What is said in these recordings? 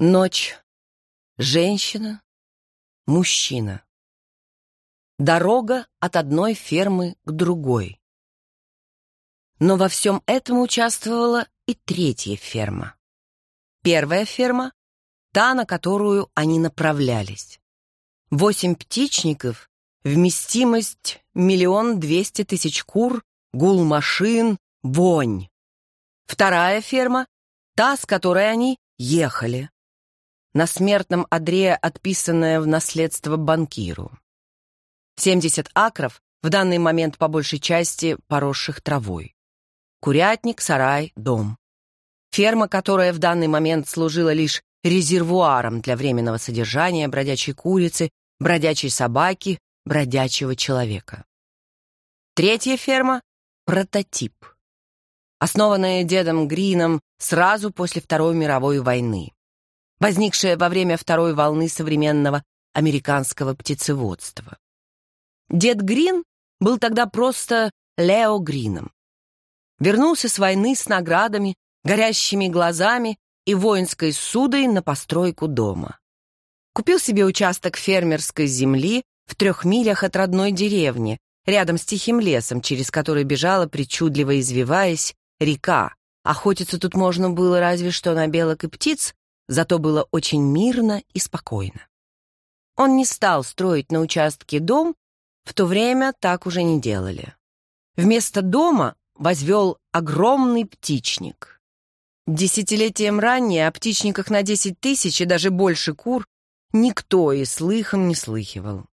Ночь. Женщина. Мужчина. Дорога от одной фермы к другой. Но во всем этом участвовала и третья ферма. Первая ферма — та, на которую они направлялись. Восемь птичников, вместимость миллион двести тысяч кур, гул машин, вонь. Вторая ферма — та, с которой они ехали на смертном одре, отписанное в наследство банкиру. 70 акров, в данный момент по большей части поросших травой. Курятник, сарай, дом. Ферма, которая в данный момент служила лишь резервуаром для временного содержания бродячей курицы, бродячей собаки, бродячего человека. Третья ферма — прототип. Основанная дедом Грином сразу после Второй мировой войны возникшее во время второй волны современного американского птицеводства. Дед Грин был тогда просто Лео Грином. Вернулся с войны с наградами, горящими глазами и воинской судой на постройку дома. Купил себе участок фермерской земли в трех милях от родной деревни, рядом с тихим лесом, через который бежала, причудливо извиваясь, река. Охотиться тут можно было разве что на белок и птиц, зато было очень мирно и спокойно. Он не стал строить на участке дом, в то время так уже не делали. Вместо дома возвел огромный птичник. Десятилетием ранее о птичниках на 10 тысяч и даже больше кур никто и слыхом не слыхивал.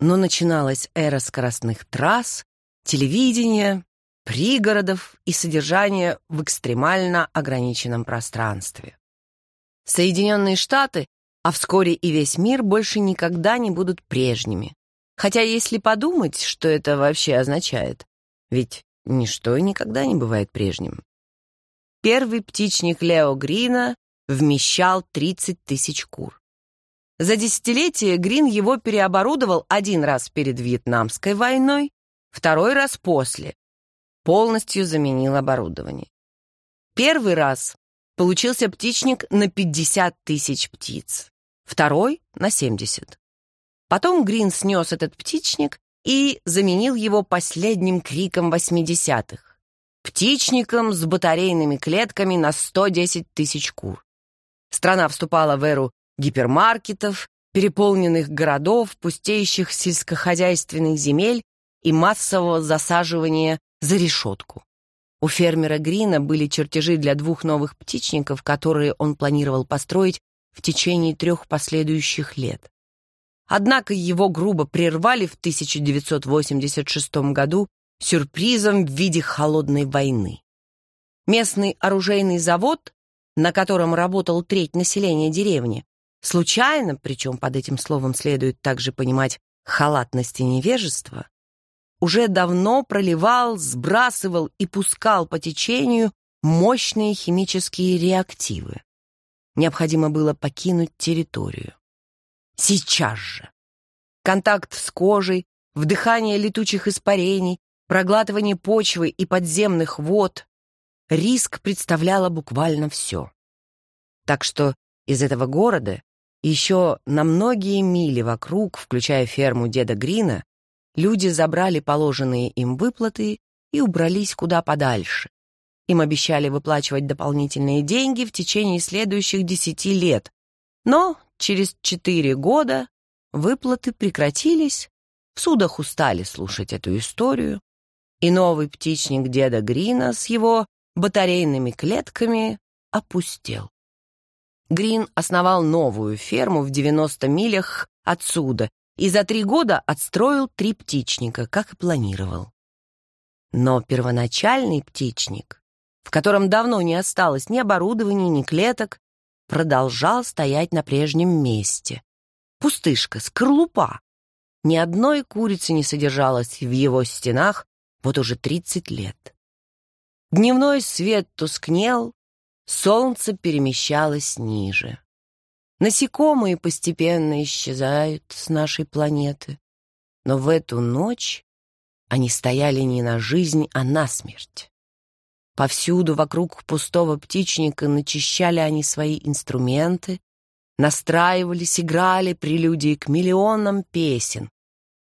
Но начиналась эра скоростных трасс, телевидения, пригородов и содержания в экстремально ограниченном пространстве. Соединенные Штаты, а вскоре и весь мир больше никогда не будут прежними. Хотя если подумать, что это вообще означает, ведь ничто и никогда не бывает прежним. Первый птичник Лео Грина вмещал 30 тысяч кур. За десятилетие Грин его переоборудовал один раз перед Вьетнамской войной, второй раз после. Полностью заменил оборудование. Первый раз получился птичник на 50 тысяч птиц, второй — на 70. Потом Грин снес этот птичник и заменил его последним криком 80-х — птичником с батарейными клетками на 110 тысяч кур. Страна вступала в эру гипермаркетов, переполненных городов, пустеющих сельскохозяйственных земель и массового засаживания за решетку. У фермера Грина были чертежи для двух новых птичников, которые он планировал построить в течение трех последующих лет. Однако его грубо прервали в 1986 году сюрпризом в виде холодной войны. Местный оружейный завод, на котором работал треть населения деревни, случайно, причем под этим словом следует также понимать халатность и невежество, уже давно проливал, сбрасывал и пускал по течению мощные химические реактивы. Необходимо было покинуть территорию. Сейчас же. Контакт с кожей, вдыхание летучих испарений, проглатывание почвы и подземных вод. Риск представляло буквально все. Так что из этого города еще на многие мили вокруг, включая ферму деда Грина, Люди забрали положенные им выплаты и убрались куда подальше. Им обещали выплачивать дополнительные деньги в течение следующих десяти лет, но через четыре года выплаты прекратились, в судах устали слушать эту историю, и новый птичник деда Грина с его батарейными клетками опустел. Грин основал новую ферму в 90 милях отсюда и за три года отстроил три птичника, как и планировал. Но первоначальный птичник, в котором давно не осталось ни оборудования, ни клеток, продолжал стоять на прежнем месте. Пустышка, скорлупа. Ни одной курицы не содержалось в его стенах вот уже 30 лет. Дневной свет тускнел, солнце перемещалось ниже. Насекомые постепенно исчезают с нашей планеты. Но в эту ночь они стояли не на жизнь, а на смерть. Повсюду вокруг пустого птичника начищали они свои инструменты, настраивались, играли прелюдии к миллионам песен,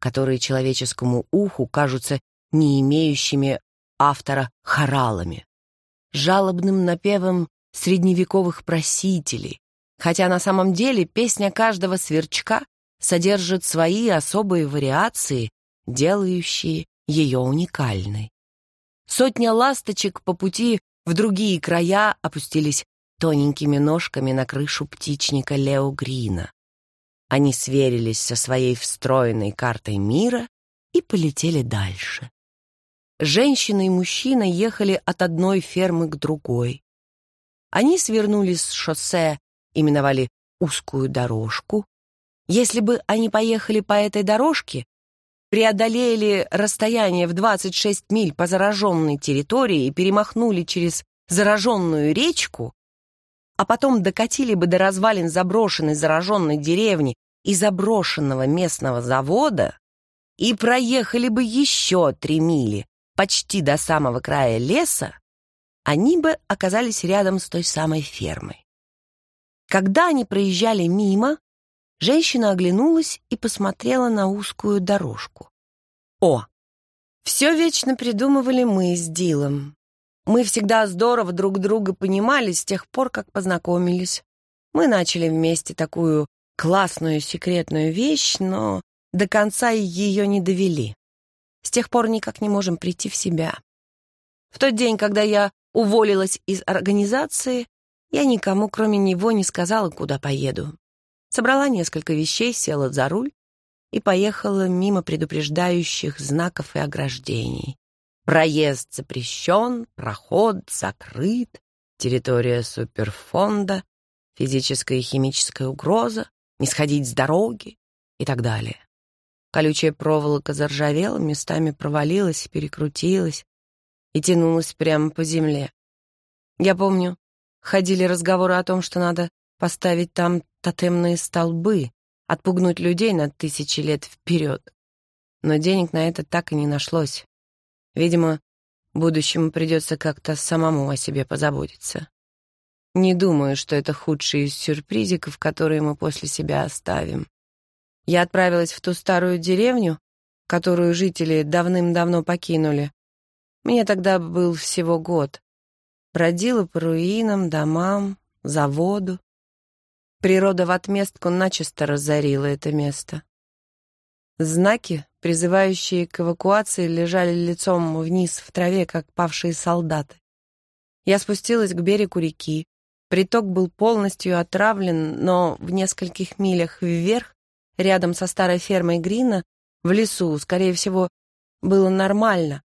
которые человеческому уху кажутся не имеющими автора хоралами, жалобным напевом средневековых просителей, хотя на самом деле песня каждого сверчка содержит свои особые вариации, делающие ее уникальной. Сотня ласточек по пути в другие края опустились тоненькими ножками на крышу птичника Лео Грина. Они сверились со своей встроенной картой мира и полетели дальше. Женщина и мужчина ехали от одной фермы к другой. Они свернули с шоссе именовали узкую дорожку, если бы они поехали по этой дорожке, преодолели расстояние в 26 миль по зараженной территории и перемахнули через зараженную речку, а потом докатили бы до развалин заброшенной зараженной деревни и заброшенного местного завода и проехали бы еще три мили почти до самого края леса, они бы оказались рядом с той самой фермой. Когда они проезжали мимо, женщина оглянулась и посмотрела на узкую дорожку. О, все вечно придумывали мы с Дилом. Мы всегда здорово друг друга понимали с тех пор, как познакомились. Мы начали вместе такую классную секретную вещь, но до конца ее не довели. С тех пор никак не можем прийти в себя. В тот день, когда я уволилась из организации, я никому, кроме него, не сказала, куда поеду. Собрала несколько вещей, села за руль и поехала мимо предупреждающих знаков и ограждений. Проезд запрещен, проход закрыт, территория суперфонда, физическая и химическая угроза, не сходить с дороги и так далее. Колючая проволока заржавела, местами провалилась, перекрутилась и тянулась прямо по земле. Я помню, Ходили разговоры о том, что надо поставить там тотемные столбы, отпугнуть людей на тысячи лет вперед. Но денег на это так и не нашлось. Видимо, будущему придется как-то самому о себе позаботиться. Не думаю, что это худший из сюрпризиков, которые мы после себя оставим. Я отправилась в ту старую деревню, которую жители давным-давно покинули. Мне тогда был всего год бродила по руинам, домам, заводу. Природа в отместку начисто разорила это место. Знаки, призывающие к эвакуации, лежали лицом вниз в траве, как павшие солдаты. Я спустилась к берегу реки. Приток был полностью отравлен, но в нескольких милях вверх, рядом со старой фермой Грина, в лесу, скорее всего, было нормально.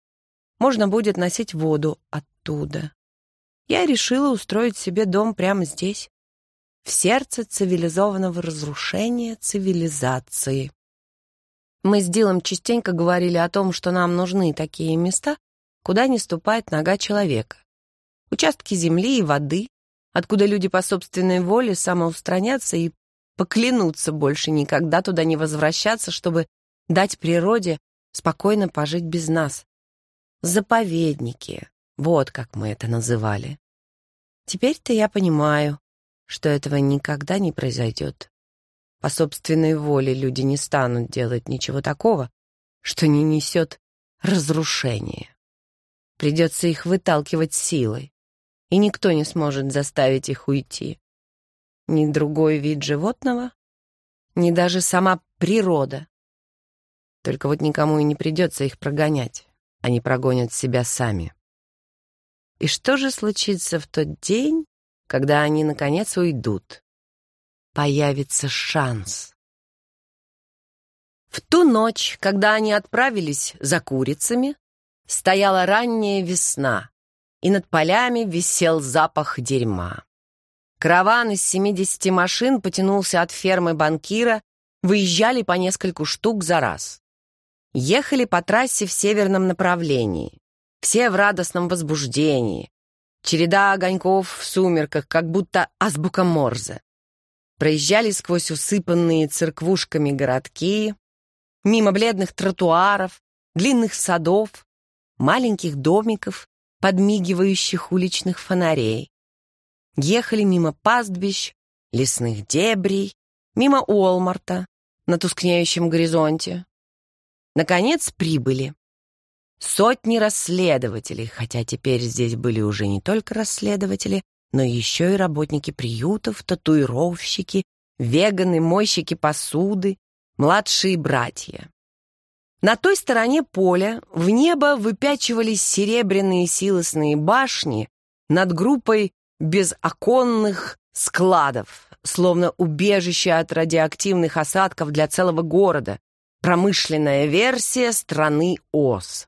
Можно будет носить воду оттуда я решила устроить себе дом прямо здесь, в сердце цивилизованного разрушения цивилизации. Мы с Дилом частенько говорили о том, что нам нужны такие места, куда не ступает нога человека. Участки земли и воды, откуда люди по собственной воле самоустранятся и поклянутся больше никогда туда не возвращаться, чтобы дать природе спокойно пожить без нас. Заповедники, вот как мы это называли. Теперь-то я понимаю, что этого никогда не произойдет. По собственной воле люди не станут делать ничего такого, что не несет разрушения. Придется их выталкивать силой, и никто не сможет заставить их уйти. Ни другой вид животного, ни даже сама природа. Только вот никому и не придется их прогонять. Они прогонят себя сами. И что же случится в тот день, когда они, наконец, уйдут? Появится шанс. В ту ночь, когда они отправились за курицами, стояла ранняя весна, и над полями висел запах дерьма. Караван из 70 машин потянулся от фермы банкира, выезжали по нескольку штук за раз. Ехали по трассе в северном направлении. Все в радостном возбуждении. Череда огоньков в сумерках, как будто азбука Морзе. Проезжали сквозь усыпанные церквушками городки, мимо бледных тротуаров, длинных садов, маленьких домиков, подмигивающих уличных фонарей. Ехали мимо пастбищ, лесных дебрей, мимо Уолмарта на тускнеющем горизонте. Наконец прибыли. Сотни расследователей, хотя теперь здесь были уже не только расследователи, но еще и работники приютов, татуировщики, веганы, мойщики посуды, младшие братья. На той стороне поля в небо выпячивались серебряные силосные башни над группой безоконных складов, словно убежище от радиоактивных осадков для целого города, промышленная версия страны ОС.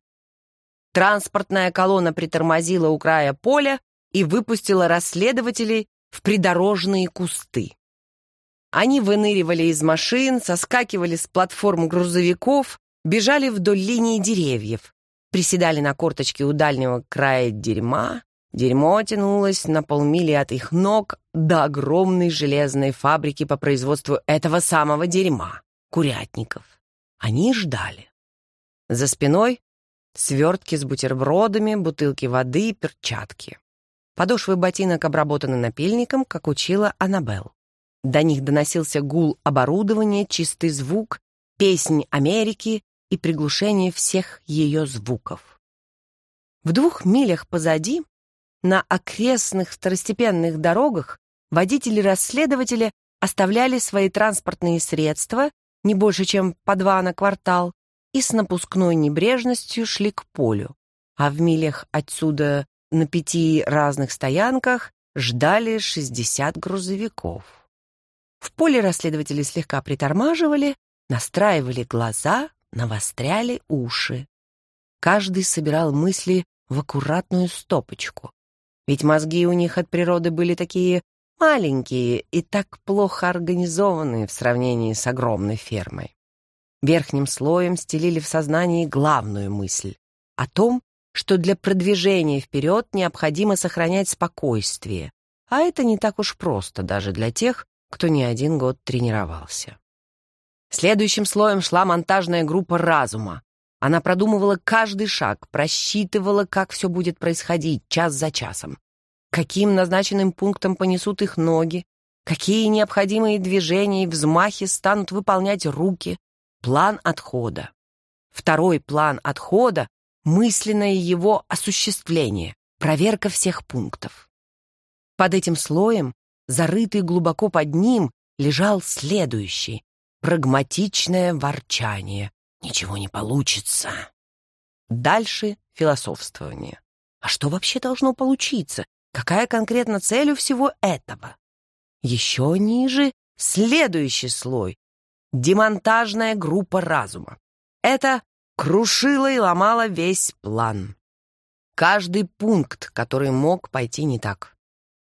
Транспортная колонна притормозила у края поля и выпустила расследователей в придорожные кусты. Они выныривали из машин, соскакивали с платформ грузовиков, бежали вдоль линии деревьев, приседали на корточки у дальнего края дерьма. Дерьмо тянулось на полмили от их ног до огромной железной фабрики по производству этого самого дерьма — курятников. Они ждали. За спиной свертки с бутербродами, бутылки воды и перчатки. Подошвы ботинок обработаны напильником, как учила Аннабелл. До них доносился гул оборудования, чистый звук, песнь Америки и приглушение всех ее звуков. В двух милях позади, на окрестных второстепенных дорогах, водители-расследователи оставляли свои транспортные средства не больше, чем по два на квартал, и с напускной небрежностью шли к полю, а в милях отсюда на пяти разных стоянках ждали 60 грузовиков. В поле расследователи слегка притормаживали, настраивали глаза, навостряли уши. Каждый собирал мысли в аккуратную стопочку. Ведь мозги у них от природы были такие маленькие и так плохо организованные в сравнении с огромной фермой верхним слоем стелили в сознании главную мысль о том, что для продвижения вперед необходимо сохранять спокойствие, а это не так уж просто даже для тех, кто не один год тренировался. Следующим слоем шла монтажная группа разума. Она продумывала каждый шаг, просчитывала, как все будет происходить час за часом, каким назначенным пунктом понесут их ноги, какие необходимые движения и взмахи станут выполнять руки, план отхода. Второй план отхода – мысленное его осуществление, проверка всех пунктов. Под этим слоем, зарытый глубоко под ним, лежал следующий – прагматичное ворчание. Ничего не получится. Дальше – философствование. А что вообще должно получиться? Какая конкретно цель у всего этого? Еще ниже – следующий слой демонтажная группа разума. Это крушило и ломало весь план. Каждый пункт, который мог пойти не так.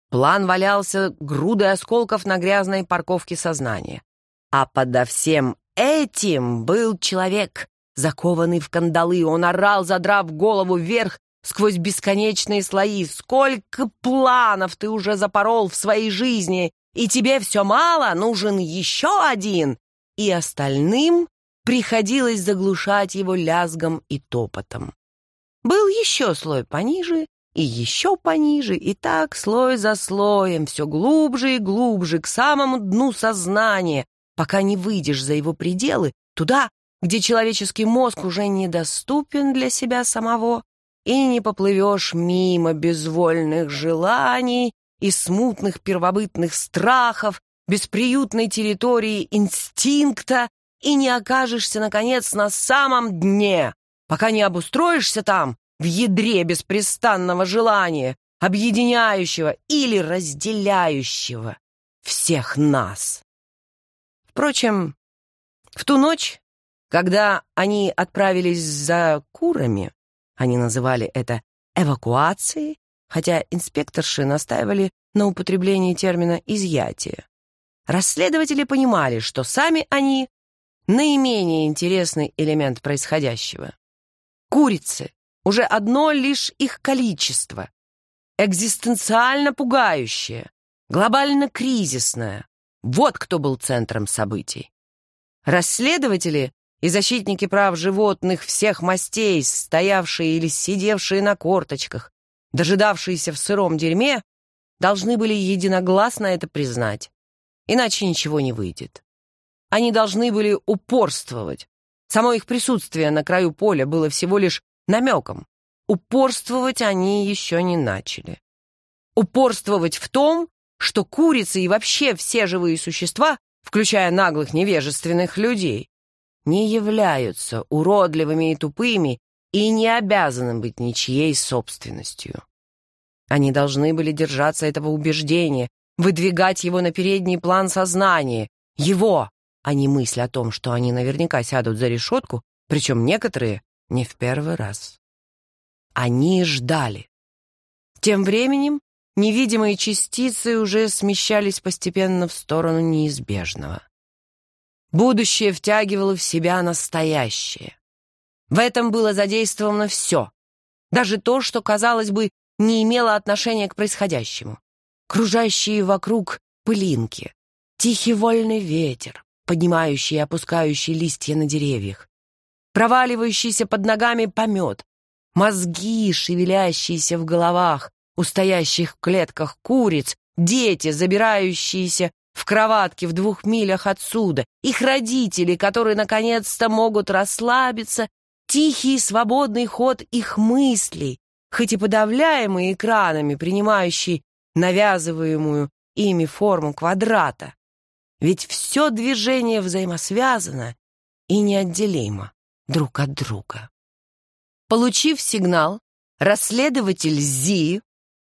План валялся грудой осколков на грязной парковке сознания. А подо всем этим был человек, закованный в кандалы. Он орал, задрав голову вверх, сквозь бесконечные слои. «Сколько планов ты уже запорол в своей жизни, и тебе все мало, нужен еще один!» и остальным приходилось заглушать его лязгом и топотом. Был еще слой пониже и еще пониже, и так слой за слоем, все глубже и глубже, к самому дну сознания, пока не выйдешь за его пределы, туда, где человеческий мозг уже недоступен для себя самого, и не поплывешь мимо безвольных желаний и смутных первобытных страхов, бесприютной территории инстинкта и не окажешься, наконец, на самом дне, пока не обустроишься там, в ядре беспрестанного желания, объединяющего или разделяющего всех нас. Впрочем, в ту ночь, когда они отправились за курами, они называли это эвакуацией, хотя инспекторши настаивали на употреблении термина «изъятие». Расследователи понимали, что сами они — наименее интересный элемент происходящего. Курицы, уже одно лишь их количество, экзистенциально пугающее, глобально кризисное. Вот кто был центром событий. Расследователи и защитники прав животных всех мастей, стоявшие или сидевшие на корточках, дожидавшиеся в сыром дерьме, должны были единогласно это признать иначе ничего не выйдет. Они должны были упорствовать. Само их присутствие на краю поля было всего лишь намеком. Упорствовать они еще не начали. Упорствовать в том, что курицы и вообще все живые существа, включая наглых невежественных людей, не являются уродливыми и тупыми и не обязаны быть ничьей собственностью. Они должны были держаться этого убеждения, выдвигать его на передний план сознания, его, а не мысль о том, что они наверняка сядут за решетку, причем некоторые не в первый раз. Они ждали. Тем временем невидимые частицы уже смещались постепенно в сторону неизбежного. Будущее втягивало в себя настоящее. В этом было задействовано все, даже то, что, казалось бы, не имело отношения к происходящему кружащие вокруг пылинки, тихий вольный ветер, поднимающий и опускающий листья на деревьях, проваливающийся под ногами помет, мозги, шевелящиеся в головах, у в клетках куриц, дети, забирающиеся в кроватки в двух милях отсюда, их родители, которые наконец-то могут расслабиться, тихий свободный ход их мыслей, хоть и подавляемый экранами, принимающий навязываемую ими форму квадрата. Ведь все движение взаимосвязано и неотделимо друг от друга. Получив сигнал, расследователь Зи,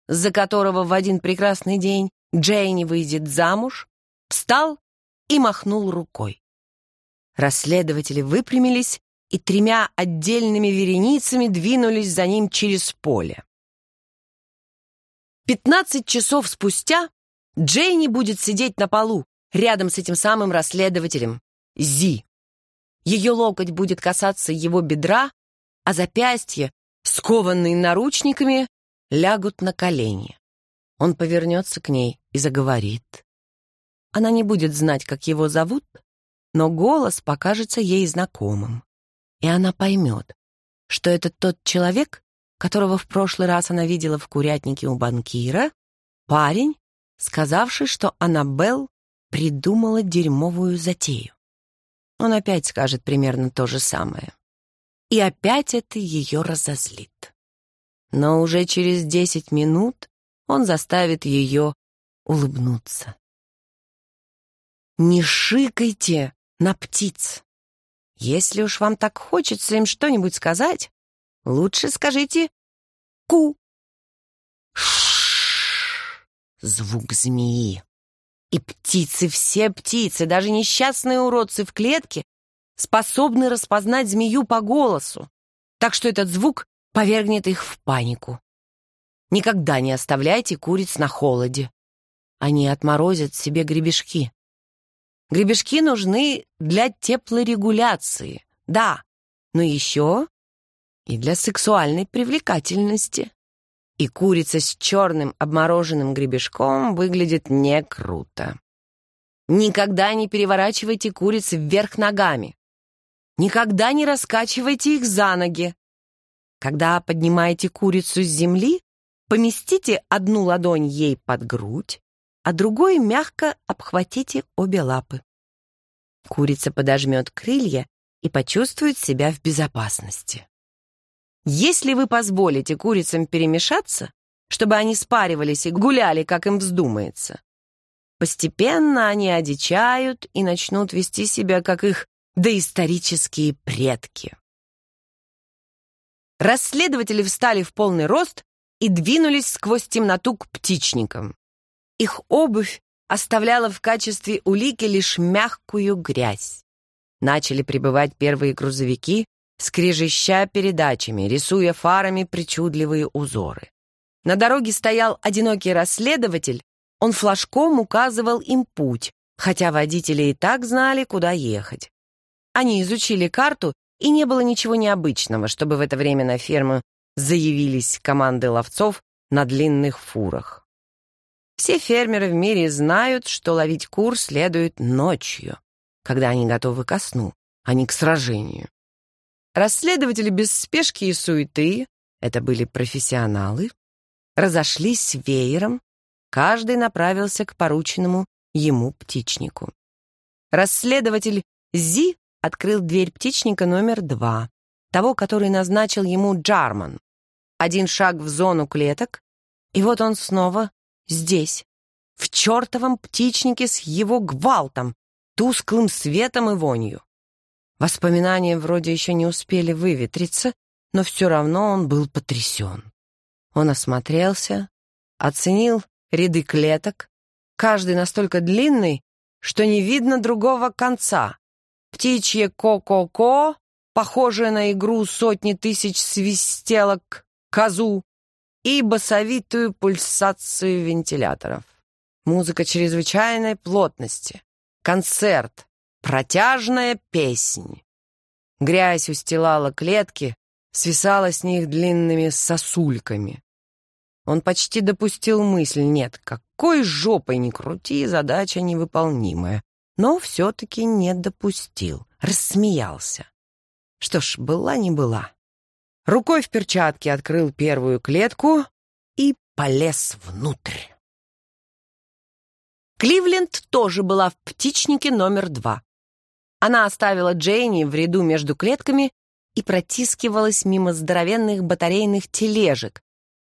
за которого в один прекрасный день Джейни выйдет замуж, встал и махнул рукой. Расследователи выпрямились и тремя отдельными вереницами двинулись за ним через поле. 15 часов спустя Джейни будет сидеть на полу рядом с этим самым расследователем, Зи. Ее локоть будет касаться его бедра, а запястья, скованные наручниками, лягут на колени. Он повернется к ней и заговорит. Она не будет знать, как его зовут, но голос покажется ей знакомым. И она поймет, что это тот человек, которого в прошлый раз она видела в курятнике у банкира, парень, сказавший, что Аннабелл придумала дерьмовую затею. Он опять скажет примерно то же самое. И опять это ее разозлит. Но уже через десять минут он заставит ее улыбнуться. «Не шикайте на птиц! Если уж вам так хочется им что-нибудь сказать, Лучше скажите «ку». Ш звук змеи. И птицы, все птицы, даже несчастные уродцы в клетке, способны распознать змею по голосу. Так что этот звук повергнет их в панику. Никогда не оставляйте куриц на холоде. Они отморозят себе гребешки. Гребешки нужны для теплорегуляции, да, но еще и для сексуальной привлекательности. И курица с черным обмороженным гребешком выглядит не круто. Никогда не переворачивайте курицы вверх ногами. Никогда не раскачивайте их за ноги. Когда поднимаете курицу с земли, поместите одну ладонь ей под грудь, а другой мягко обхватите обе лапы. Курица подожмет крылья и почувствует себя в безопасности. Если вы позволите курицам перемешаться, чтобы они спаривались и гуляли, как им вздумается, постепенно они одичают и начнут вести себя, как их доисторические предки. Расследователи встали в полный рост и двинулись сквозь темноту к птичникам. Их обувь оставляла в качестве улики лишь мягкую грязь. Начали прибывать первые грузовики скрежеща передачами, рисуя фарами причудливые узоры. На дороге стоял одинокий расследователь, он флажком указывал им путь, хотя водители и так знали, куда ехать. Они изучили карту, и не было ничего необычного, чтобы в это время на ферму заявились команды ловцов на длинных фурах. Все фермеры в мире знают, что ловить кур следует ночью, когда они готовы ко сну, а не к сражению. Расследователи без спешки и суеты, это были профессионалы, разошлись веером, каждый направился к порученному ему птичнику. Расследователь Зи открыл дверь птичника номер два, того, который назначил ему Джарман. Один шаг в зону клеток, и вот он снова здесь, в чертовом птичнике с его гвалтом, тусклым светом и вонью. Воспоминания вроде еще не успели выветриться, но все равно он был потрясен. Он осмотрелся, оценил ряды клеток, каждый настолько длинный, что не видно другого конца. Птичье ко-ко-ко, похожее на игру сотни тысяч свистелок, козу и басовитую пульсацию вентиляторов. Музыка чрезвычайной плотности. Концерт, Протяжная песнь. Грязь устилала клетки, свисала с них длинными сосульками. Он почти допустил мысль, нет, какой жопой ни крути, задача невыполнимая. Но все-таки не допустил, рассмеялся. Что ж, была не была. Рукой в перчатке открыл первую клетку и полез внутрь. Кливленд тоже была в птичнике номер два. Она оставила Джейни в ряду между клетками и протискивалась мимо здоровенных батарейных тележек.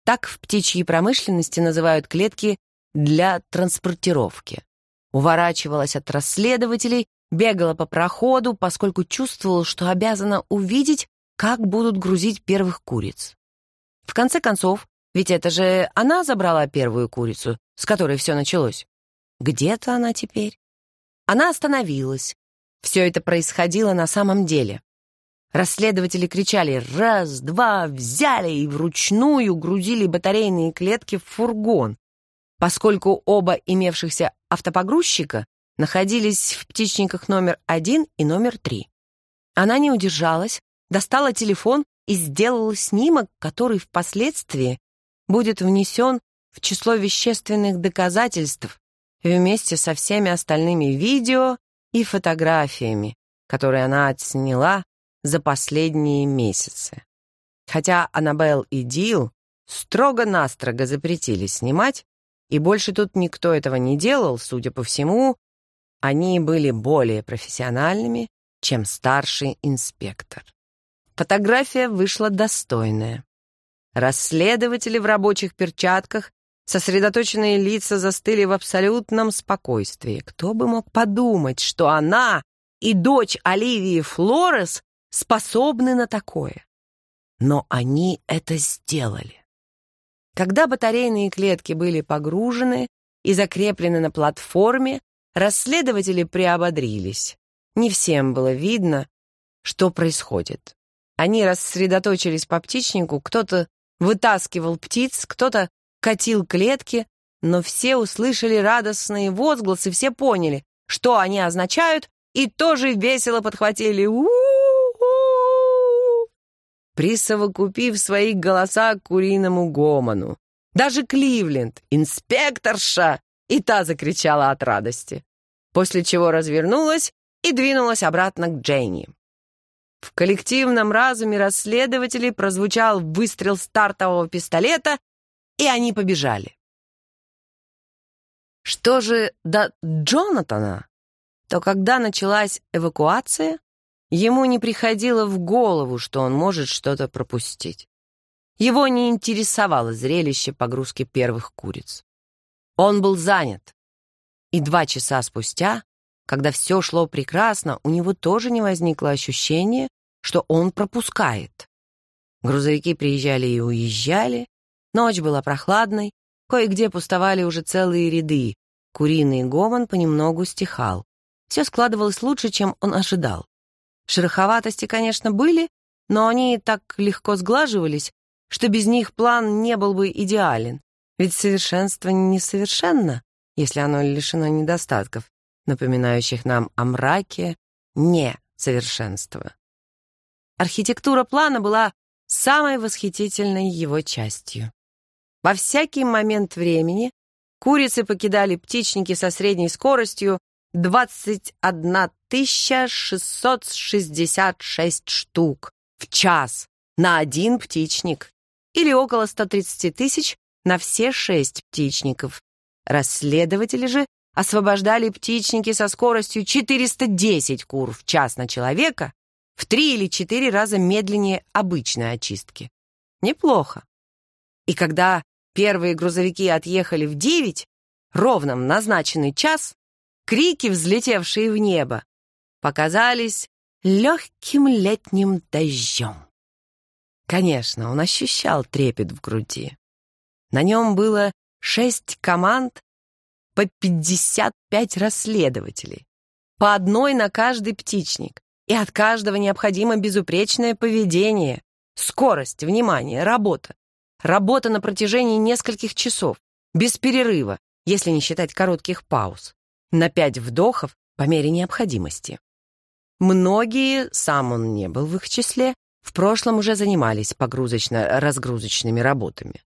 Так в птичьей промышленности называют клетки для транспортировки. Уворачивалась от расследователей, бегала по проходу, поскольку чувствовала, что обязана увидеть, как будут грузить первых куриц. В конце концов, ведь это же она забрала первую курицу, с которой все началось. Где-то она теперь. Она остановилась, все это происходило на самом деле. Расследователи кричали «раз, два», взяли и вручную грузили батарейные клетки в фургон. Поскольку оба имевшихся автопогрузчика находились в птичниках номер один и номер три. Она не удержалась, достала телефон и сделала снимок, который впоследствии будет внесен в число вещественных доказательств вместе со всеми остальными видео и фотографиями, которые она отсняла за последние месяцы. Хотя Аннабелл и Дил строго-настрого запретили снимать, и больше тут никто этого не делал, судя по всему, они были более профессиональными, чем старший инспектор. Фотография вышла достойная. Расследователи в рабочих перчатках Сосредоточенные лица застыли в абсолютном спокойствии. Кто бы мог подумать, что она и дочь Оливии Флорес способны на такое? Но они это сделали. Когда батарейные клетки были погружены и закреплены на платформе, расследователи приободрились. Не всем было видно, что происходит. Они рассредоточились по птичнику, кто-то вытаскивал птиц, кто-то катил клетки, но все услышали радостные возгласы, все поняли, что они означают, и тоже весело подхватили у, присовокупив свои голоса к куриному гомону. Даже Кливленд, инспекторша, и та закричала от радости, после чего развернулась и двинулась обратно к Дженни. В коллективном разуме расследователей прозвучал выстрел стартового пистолета, и они побежали. Что же до Джонатана, то когда началась эвакуация, ему не приходило в голову, что он может что-то пропустить. Его не интересовало зрелище погрузки первых куриц. Он был занят. И два часа спустя, когда все шло прекрасно, у него тоже не возникло ощущения, что он пропускает. Грузовики приезжали и уезжали, Ночь была прохладной, кое-где пустовали уже целые ряды, куриный гомон понемногу стихал. Все складывалось лучше, чем он ожидал. Шероховатости, конечно, были, но они так легко сглаживались, что без них план не был бы идеален. Ведь совершенство несовершенно, если оно лишено недостатков, напоминающих нам о мраке несовершенства. Архитектура плана была самой восхитительной его частью. Во всякий момент времени курицы покидали птичники со средней скоростью 21 666 штук в час на один птичник или около 130 тысяч на все шесть птичников. Расследователи же освобождали птичники со скоростью 410 кур в час на человека в три или четыре раза медленнее обычной очистки. Неплохо. И когда первые грузовики отъехали в девять, ровно в назначенный час, крики, взлетевшие в небо, показались легким летним дождем. Конечно, он ощущал трепет в груди. На нем было шесть команд по 55 расследователей, по одной на каждый птичник, и от каждого необходимо безупречное поведение, скорость, внимание, работа, Работа на протяжении нескольких часов, без перерыва, если не считать коротких пауз, на пять вдохов по мере необходимости. Многие, сам он не был в их числе, в прошлом уже занимались погрузочно-разгрузочными работами.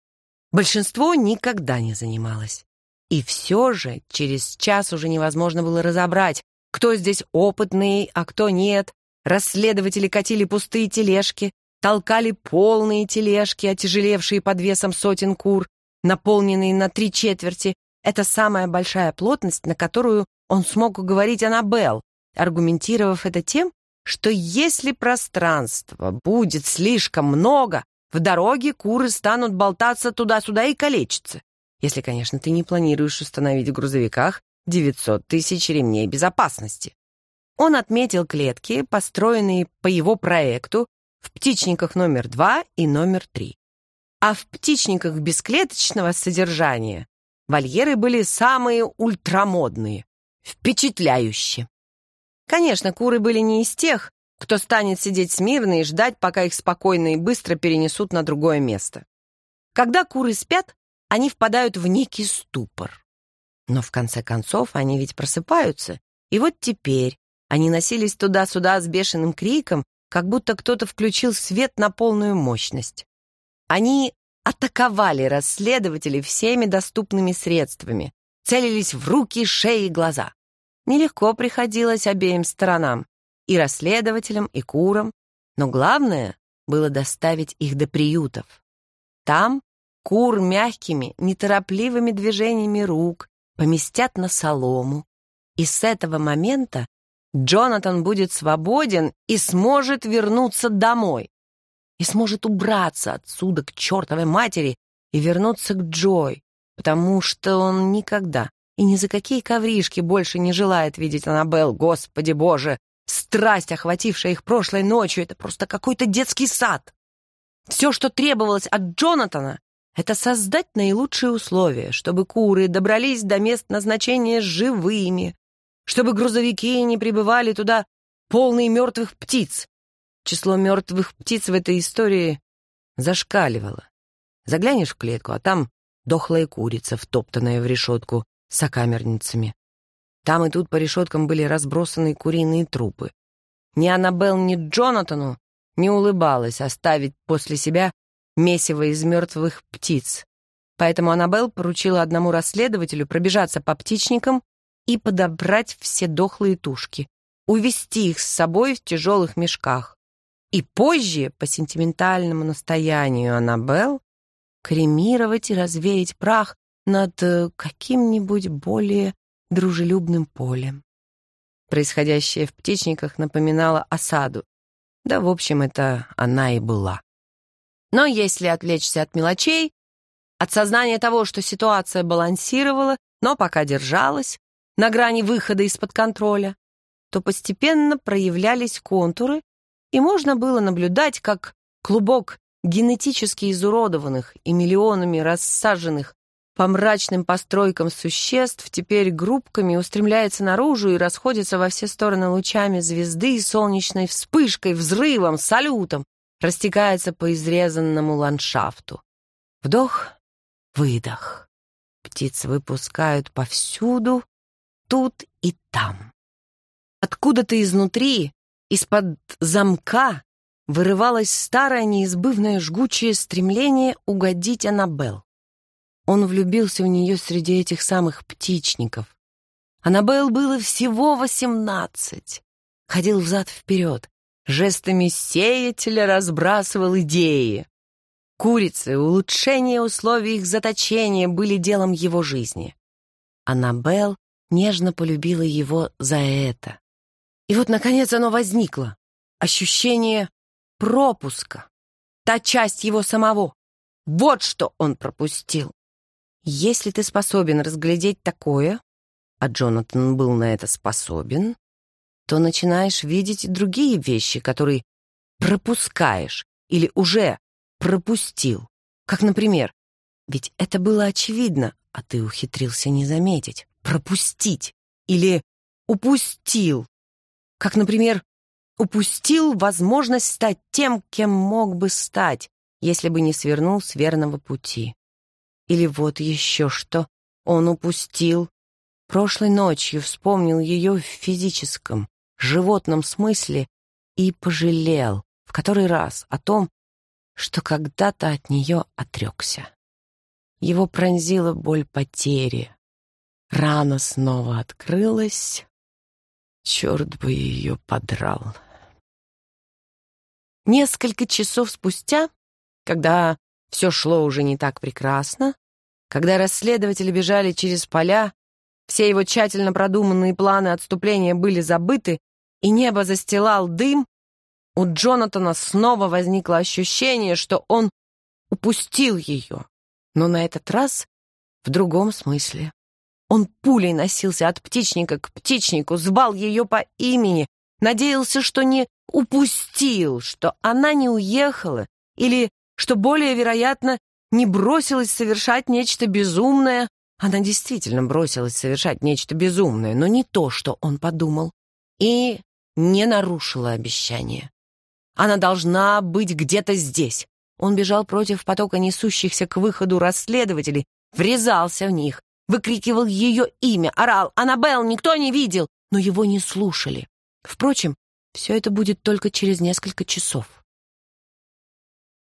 Большинство никогда не занималось. И все же через час уже невозможно было разобрать, кто здесь опытный, а кто нет. Расследователи катили пустые тележки, толкали полные тележки, отяжелевшие под весом сотен кур, наполненные на три четверти. Это самая большая плотность, на которую он смог уговорить Аннабелл, аргументировав это тем, что если пространства будет слишком много, в дороге куры станут болтаться туда-сюда и калечиться. Если, конечно, ты не планируешь установить в грузовиках 900 тысяч ремней безопасности. Он отметил клетки, построенные по его проекту, в птичниках номер 2 и номер 3. А в птичниках бесклеточного содержания вольеры были самые ультрамодные, впечатляющие. Конечно, куры были не из тех, кто станет сидеть смирно и ждать, пока их спокойно и быстро перенесут на другое место. Когда куры спят, они впадают в некий ступор. Но в конце концов они ведь просыпаются, и вот теперь они носились туда-сюда с бешеным криком как будто кто-то включил свет на полную мощность. Они атаковали расследователей всеми доступными средствами, целились в руки, шеи и глаза. Нелегко приходилось обеим сторонам, и расследователям, и курам, но главное было доставить их до приютов. Там кур мягкими, неторопливыми движениями рук поместят на солому, и с этого момента Джонатан будет свободен и сможет вернуться домой. И сможет убраться отсюда к чертовой матери и вернуться к Джой, потому что он никогда и ни за какие ковришки больше не желает видеть Аннабелл, господи боже! Страсть, охватившая их прошлой ночью, это просто какой-то детский сад. Все, что требовалось от Джонатана, это создать наилучшие условия, чтобы куры добрались до мест назначения живыми, чтобы грузовики не прибывали туда полные мертвых птиц. Число мертвых птиц в этой истории зашкаливало. Заглянешь в клетку, а там дохлая курица, втоптанная в решетку с сокамерницами. Там и тут по решеткам были разбросаны куриные трупы. Ни Аннабелл, ни Джонатану не улыбалась оставить после себя месиво из мертвых птиц. Поэтому Аннабелл поручила одному расследователю пробежаться по птичникам и подобрать все дохлые тушки, увести их с собой в тяжелых мешках. И позже, по сентиментальному настоянию Аннабелл, кремировать и развеять прах над э, каким-нибудь более дружелюбным полем. Происходящее в птичниках напоминало осаду. Да, в общем, это она и была. Но если отвлечься от мелочей, от сознания того, что ситуация балансировала, но пока держалась, на грани выхода из-под контроля, то постепенно проявлялись контуры, и можно было наблюдать, как клубок генетически изуродованных и миллионами рассаженных по мрачным постройкам существ теперь группками устремляется наружу и расходится во все стороны лучами звезды, и солнечной вспышкой, взрывом, салютом, растекается по изрезанному ландшафту. Вдох, выдох. Птиц выпускают повсюду, тут и там. Откуда-то изнутри, из-под замка, вырывалось старое неизбывное жгучее стремление угодить Аннабелл. Он влюбился в нее среди этих самых птичников. Аннабелл было всего восемнадцать. Ходил взад-вперед, жестами сеятеля разбрасывал идеи. Курицы, улучшение условий их заточения были делом его жизни. Аннабелл нежно полюбила его за это. И вот, наконец, оно возникло. Ощущение пропуска. Та часть его самого. Вот что он пропустил. Если ты способен разглядеть такое, а Джонатан был на это способен, то начинаешь видеть другие вещи, которые пропускаешь или уже пропустил. Как, например, ведь это было очевидно, а ты ухитрился не заметить, пропустить или упустил. Как, например, упустил возможность стать тем, кем мог бы стать, если бы не свернул с верного пути. Или вот еще что он упустил. Прошлой ночью вспомнил ее в физическом, животном смысле и пожалел в который раз о том, что когда-то от нее отрекся. Его пронзила боль потери. Рана снова открылась. Черт бы ее подрал. Несколько часов спустя, когда все шло уже не так прекрасно, когда расследователи бежали через поля, все его тщательно продуманные планы отступления были забыты, и небо застилал дым, у Джонатана снова возникло ощущение, что он упустил ее но на этот раз в другом смысле. Он пулей носился от птичника к птичнику, звал ее по имени, надеялся, что не упустил, что она не уехала или, что более вероятно, не бросилась совершать нечто безумное. Она действительно бросилась совершать нечто безумное, но не то, что он подумал, и не нарушила обещание. Она должна быть где-то здесь, он бежал против потока несущихся к выходу расследователей, врезался в них, выкрикивал ее имя, орал «Аннабелл! Никто не видел!» Но его не слушали. Впрочем, все это будет только через несколько часов.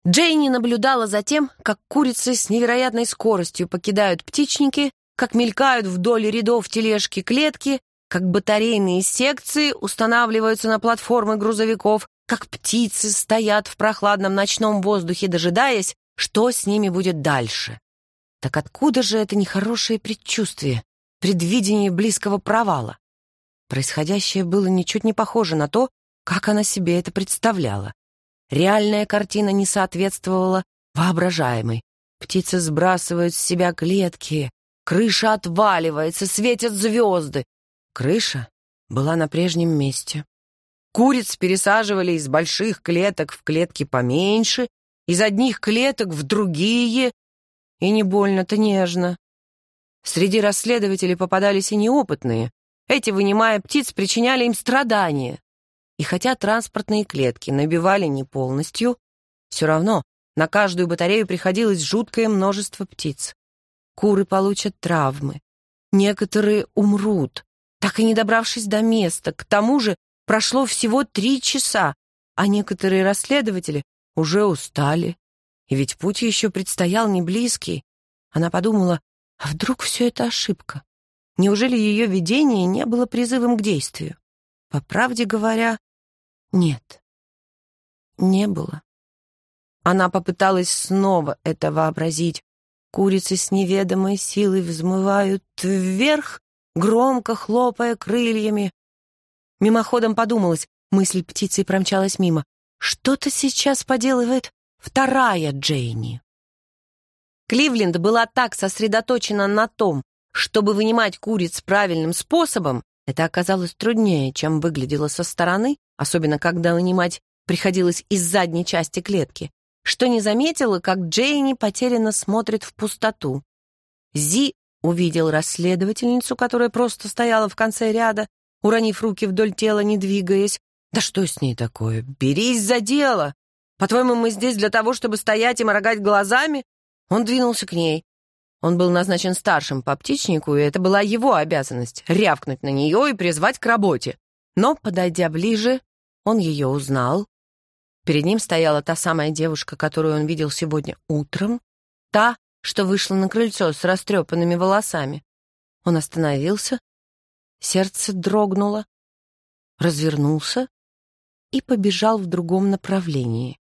Джейни наблюдала за тем, как курицы с невероятной скоростью покидают птичники, как мелькают вдоль рядов тележки клетки, как батарейные секции устанавливаются на платформы грузовиков, как птицы стоят в прохладном ночном воздухе, дожидаясь, что с ними будет дальше. Так откуда же это нехорошее предчувствие, предвидение близкого провала? Происходящее было ничуть не похоже на то, как она себе это представляла. Реальная картина не соответствовала воображаемой. Птицы сбрасывают с себя клетки, крыша отваливается, светят звезды. Крыша была на прежнем месте. Куриц пересаживали из больших клеток в клетки поменьше, из одних клеток в другие, и не больно-то нежно. Среди расследователей попадались и неопытные. Эти, вынимая птиц, причиняли им страдания. И хотя транспортные клетки набивали не полностью, все равно на каждую батарею приходилось жуткое множество птиц. Куры получат травмы. Некоторые умрут, так и не добравшись до места. К тому же Прошло всего три часа, а некоторые расследователи уже устали. И ведь путь еще предстоял не близкий. Она подумала, а вдруг все это ошибка? Неужели ее видение не было призывом к действию? По правде говоря, нет. Не было. Она попыталась снова это вообразить. Курицы с неведомой силой взмывают вверх, громко хлопая крыльями. Мимоходом подумалось, мысль птицы промчалась мимо. Что-то сейчас поделывает вторая Джейни. Кливленд была так сосредоточена на том, чтобы вынимать куриц правильным способом, это оказалось труднее, чем выглядело со стороны, особенно когда вынимать приходилось из задней части клетки, что не заметила, как Джейни потерянно смотрит в пустоту. Зи увидел расследовательницу, которая просто стояла в конце ряда, уронив руки вдоль тела, не двигаясь. «Да что с ней такое? Берись за дело! По-твоему, мы здесь для того, чтобы стоять и морогать глазами?» Он двинулся к ней. Он был назначен старшим по птичнику, и это была его обязанность — рявкнуть на нее и призвать к работе. Но, подойдя ближе, он ее узнал. Перед ним стояла та самая девушка, которую он видел сегодня утром, та, что вышла на крыльцо с растрепанными волосами. Он остановился, Сердце дрогнуло, развернулся и побежал в другом направлении.